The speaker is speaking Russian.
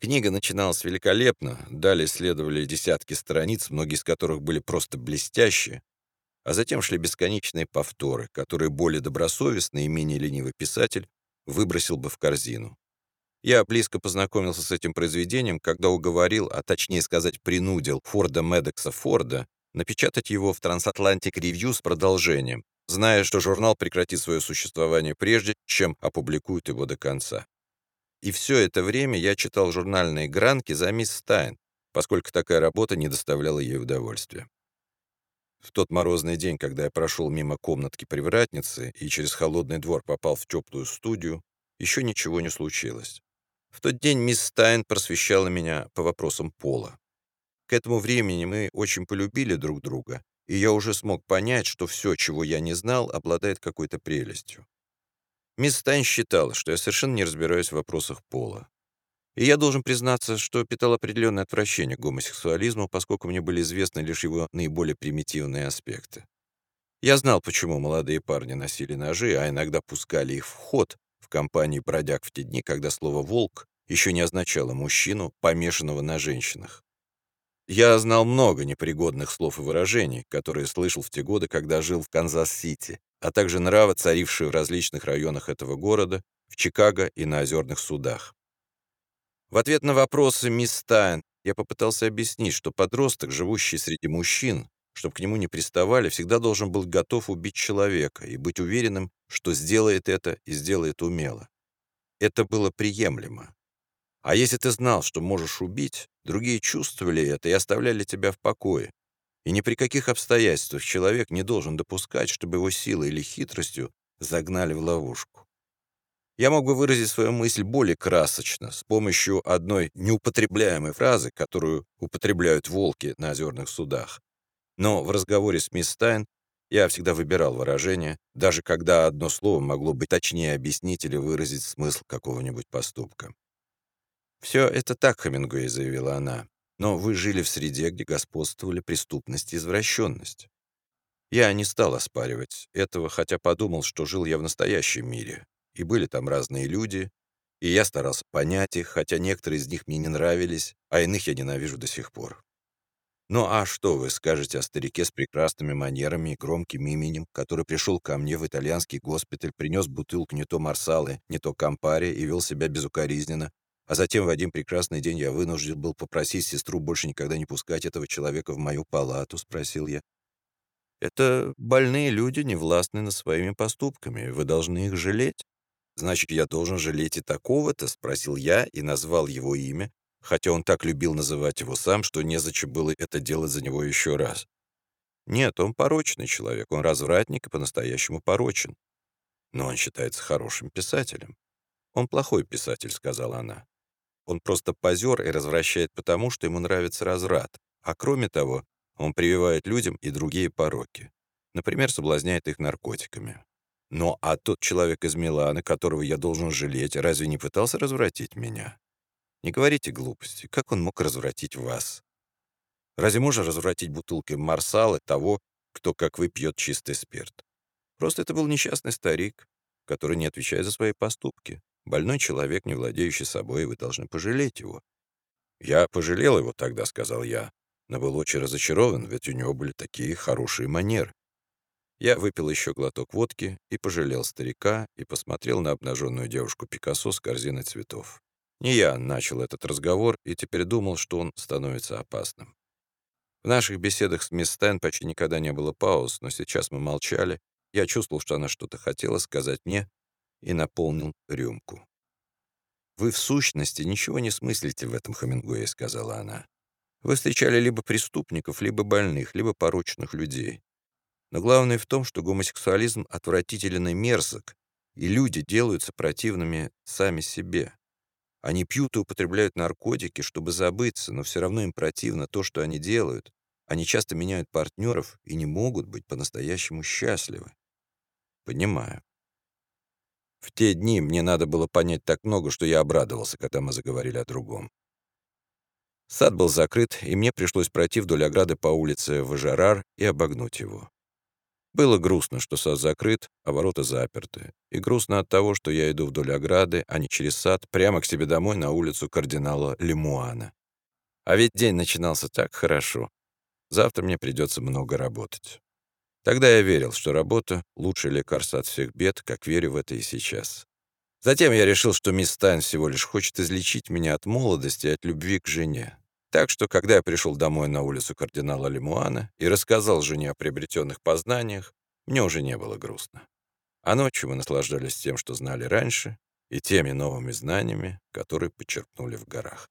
Книга начиналась великолепно, далее следовали десятки страниц, многие из которых были просто блестящие, а затем шли бесконечные повторы, которые более добросовестный и менее ленивый писатель выбросил бы в корзину. Я близко познакомился с этим произведением, когда уговорил, а точнее сказать принудил, Форда Медекса Форда напечатать его в Transatlantic Review с продолжением, зная, что журнал прекратит свое существование прежде, чем опубликует его до конца. И все это время я читал журнальные гранки за мисс Стайн, поскольку такая работа не доставляла ей удовольствия. В тот морозный день, когда я прошел мимо комнатки привратницы и через холодный двор попал в теплую студию, еще ничего не случилось. В тот день мисс Стайн просвещала меня по вопросам пола. К этому времени мы очень полюбили друг друга, и я уже смог понять, что все, чего я не знал, обладает какой-то прелестью. Мисс Стайн считала, что я совершенно не разбираюсь в вопросах пола. И я должен признаться, что питал определенное отвращение к гомосексуализму, поскольку мне были известны лишь его наиболее примитивные аспекты. Я знал, почему молодые парни носили ножи, а иногда пускали их в ход в компании бродяг в те дни, когда слово «волк» еще не означало мужчину, помешанного на женщинах. Я знал много непригодных слов и выражений, которые слышал в те годы, когда жил в Канзас-Сити, а также нравы, царившие в различных районах этого города, в Чикаго и на озерных судах. В ответ на вопросы мисс Стайн я попытался объяснить, что подросток, живущий среди мужчин, чтобы к нему не приставали, всегда должен был готов убить человека и быть уверенным, что сделает это и сделает умело. Это было приемлемо. А если ты знал, что можешь убить, другие чувствовали это и оставляли тебя в покое. И ни при каких обстоятельствах человек не должен допускать, чтобы его силой или хитростью загнали в ловушку. Я мог бы выразить свою мысль более красочно, с помощью одной неупотребляемой фразы, которую употребляют волки на озерных судах. Но в разговоре с мисс Стайн я всегда выбирал выражение, даже когда одно слово могло бы точнее объяснить или выразить смысл какого-нибудь поступка. «Все это так, Хемингуэй», — заявила она, «но вы жили в среде, где господствовали преступность и извращенность. Я не стал оспаривать этого, хотя подумал, что жил я в настоящем мире, и были там разные люди, и я старался понять их, хотя некоторые из них мне не нравились, а иных я ненавижу до сих пор. Ну а что вы скажете о старике с прекрасными манерами и громким именем, который пришел ко мне в итальянский госпиталь, принес бутылку не то марсалы, не то кампари и вел себя безукоризненно, а затем в один прекрасный день я вынужден был попросить сестру больше никогда не пускать этого человека в мою палату, спросил я. Это больные люди, не властны над своими поступками, вы должны их жалеть. «Значит, я должен жалеть и такого-то?» — спросил я и назвал его имя, хотя он так любил называть его сам, что незачем было это делать за него еще раз. Нет, он порочный человек, он развратник и по-настоящему порочен. Но он считается хорошим писателем. Он плохой писатель, сказала она. Он просто позер и развращает потому, что ему нравится разврат. А кроме того, он прививает людям и другие пороки. Например, соблазняет их наркотиками. Но а тот человек из Милана, которого я должен жалеть, разве не пытался развратить меня? Не говорите глупости. Как он мог развратить вас? Разве можно развратить бутылкой марсала того, кто, как вы, пьет чистый спирт? Просто это был несчастный старик, который не отвечает за свои поступки. Больной человек, не владеющий собой, и вы должны пожалеть его. «Я пожалел его тогда», — сказал я, но был очень разочарован, ведь у него были такие хорошие манеры. Я выпил еще глоток водки и пожалел старика и посмотрел на обнаженную девушку Пикассо с корзиной цветов. Не я начал этот разговор и теперь думал, что он становится опасным. В наших беседах с мисс Стэн почти никогда не было пауз, но сейчас мы молчали. Я чувствовал, что она что-то хотела сказать мне, и наполнил рюмку. «Вы в сущности ничего не смыслите в этом Хемингуэе», — сказала она. «Вы встречали либо преступников, либо больных, либо порочных людей. Но главное в том, что гомосексуализм отвратителен и мерзок, и люди делаются противными сами себе. Они пьют и употребляют наркотики, чтобы забыться, но все равно им противно то, что они делают. Они часто меняют партнеров и не могут быть по-настоящему счастливы. Понимаю. В те дни мне надо было понять так много, что я обрадовался, когда мы заговорили о другом. Сад был закрыт, и мне пришлось пройти вдоль ограды по улице Важарар и обогнуть его. Было грустно, что сад закрыт, а ворота заперты. И грустно от того, что я иду вдоль ограды, а не через сад, прямо к себе домой на улицу кардинала Лемуана. А ведь день начинался так хорошо. Завтра мне придется много работать. Тогда я верил, что работа — лучшее лекарство от всех бед, как верю в это и сейчас. Затем я решил, что мисс Тайн всего лишь хочет излечить меня от молодости и от любви к жене. Так что, когда я пришел домой на улицу кардинала Лемуана и рассказал жене о приобретенных познаниях, мне уже не было грустно. А ночью мы наслаждались тем, что знали раньше, и теми новыми знаниями, которые почерпнули в горах.